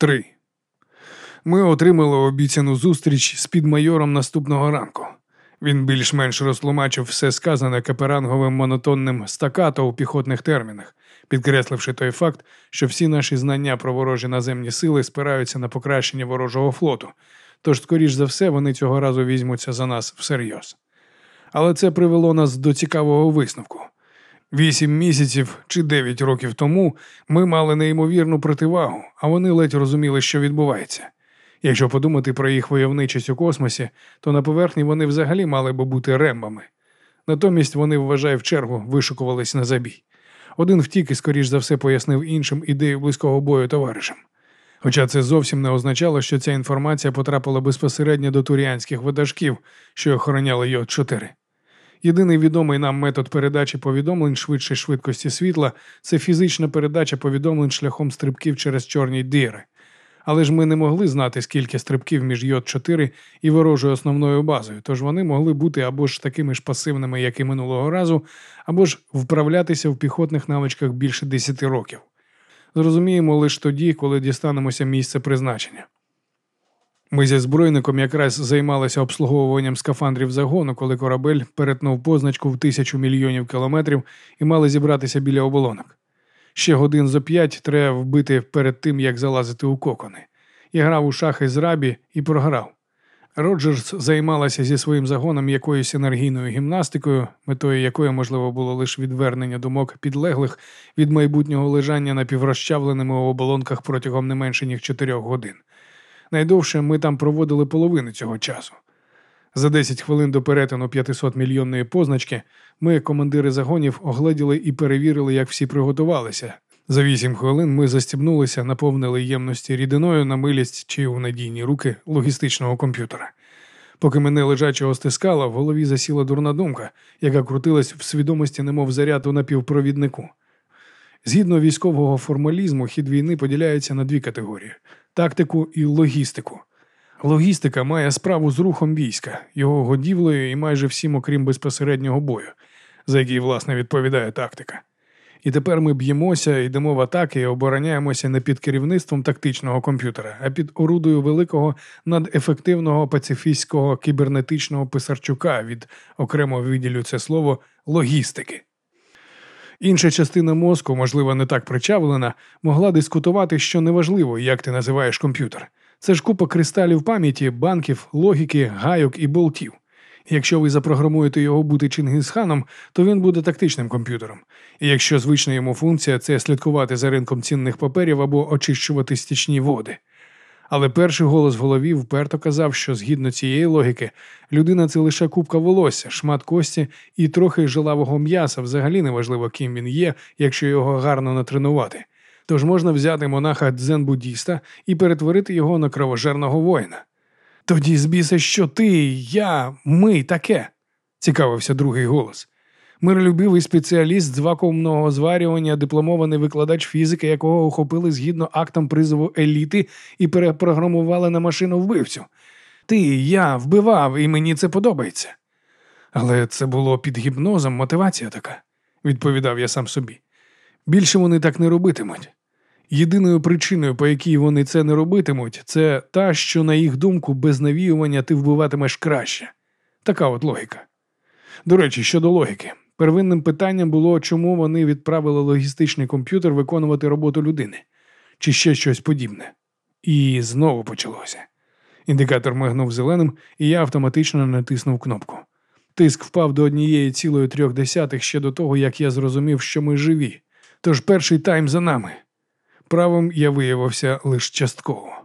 Три. Ми отримали обіцяну зустріч з підмайором наступного ранку. Він більш-менш розтлумачив все сказане каперанговим монотонним стакато у піхотних термінах, підкресливши той факт, що всі наші знання про ворожі наземні сили спираються на покращення ворожого флоту, тож, скоріш за все, вони цього разу візьмуться за нас всерйоз. Але це привело нас до цікавого висновку. Вісім місяців чи дев'ять років тому ми мали неймовірну противагу, а вони ледь розуміли, що відбувається. Якщо подумати про їх войовничість у космосі, то на поверхні вони взагалі мали би бути рембами. Натомість вони, вважай, в чергу вишукувались на забій. Один втік і, скоріш за все, пояснив іншим ідею близького бою товаришам. Хоча це зовсім не означало, що ця інформація потрапила безпосередньо до туріанських ватажків, що охороняли йод 4 Єдиний відомий нам метод передачі повідомлень швидшої швидкості світла це фізична передача повідомлень шляхом стрибків через чорні діри. Але ж ми не могли знати, скільки стрибків між йод 4 і ворожою основною базою, тож вони могли бути або ж такими ж пасивними, як і минулого разу, або ж вправлятися в піхотних навичках більше 10 років. Зрозуміємо лише тоді, коли дістанемося місця призначення. Ми зі збройником якраз займалися обслуговуванням скафандрів загону, коли корабель перетнув позначку в тисячу мільйонів кілометрів і мали зібратися біля оболонок. Ще годин за п'ять треба вбити перед тим, як залазити у кокони. Я грав у шахи з рабі і програв. Роджерс займалася зі своїм загоном якоюсь енергійною гімнастикою, метою якої можливо було лише відвернення думок підлеглих від майбутнього лежання напіврозчавленими у оболонках протягом не менше ніж чотирьох годин. Найдовше ми там проводили половину цього часу. За 10 хвилин до перетину 500 мільйонної позначки ми, командири загонів, огледіли і перевірили, як всі приготувалися. За 8 хвилин ми застібнулися, наповнили ємності рідиною на милість чи у надійні руки логістичного комп'ютера. Поки мене лежачого стискало, в голові засіла дурна думка, яка крутилась в свідомості, немов заряд у напівпровіднику. Згідно військового формалізму, хід війни поділяється на дві категорії тактику і логістику. Логістика має справу з рухом війська, його годівлею і майже всім, окрім безпосереднього бою, за який, власне, відповідає тактика. І тепер ми б'ємося, йдемо в атаки і обороняємося не під керівництвом тактичного комп'ютера, а під орудою великого надефективного пацифістського кібернетичного писарчука від окремо виділю це слово логістики. Інша частина мозку, можливо, не так причавлена, могла дискутувати, що неважливо, як ти називаєш комп'ютер. Це ж купа кристалів пам'яті, банків, логіки, гайок і болтів. Якщо ви запрограмуєте його бути Чингисханом, то він буде тактичним комп'ютером. І якщо звична йому функція це слідкувати за ринком цінних паперів або очищувати стічні води. Але перший голос в голові вперто казав, що згідно цієї логіки, людина це лише купка волосся, шмат кості і трохи жилавого м'яса, взагалі неважливо, ким він є, якщо його гарно натренувати. Тож можна взяти монаха дзен-буддіста і перетворити його на кровожерного воїна. Тоді збіса, що ти, я, ми таке, цікавився другий голос. Миролюбивий спеціаліст з вакуумного зварювання, дипломований викладач фізики, якого охопили згідно актам призову еліти і перепрограмували на машину вбивцю. Ти, я вбивав, і мені це подобається. Але це було під гіпнозом мотивація така, відповідав я сам собі. Більше вони так не робитимуть. Єдиною причиною, по якій вони це не робитимуть, це та, що, на їх думку, без навіювання ти вбиватимеш краще. Така от логіка. До речі, щодо логіки, первинним питанням було, чому вони відправили логістичний комп'ютер виконувати роботу людини, чи ще щось подібне. І знову почалося. Індикатор мигнув зеленим, і я автоматично натиснув кнопку. Тиск впав до однієї цілої трьох десятих ще до того, як я зрозумів, що ми живі. Тож перший тайм за нами. Правим я виявився лише частково.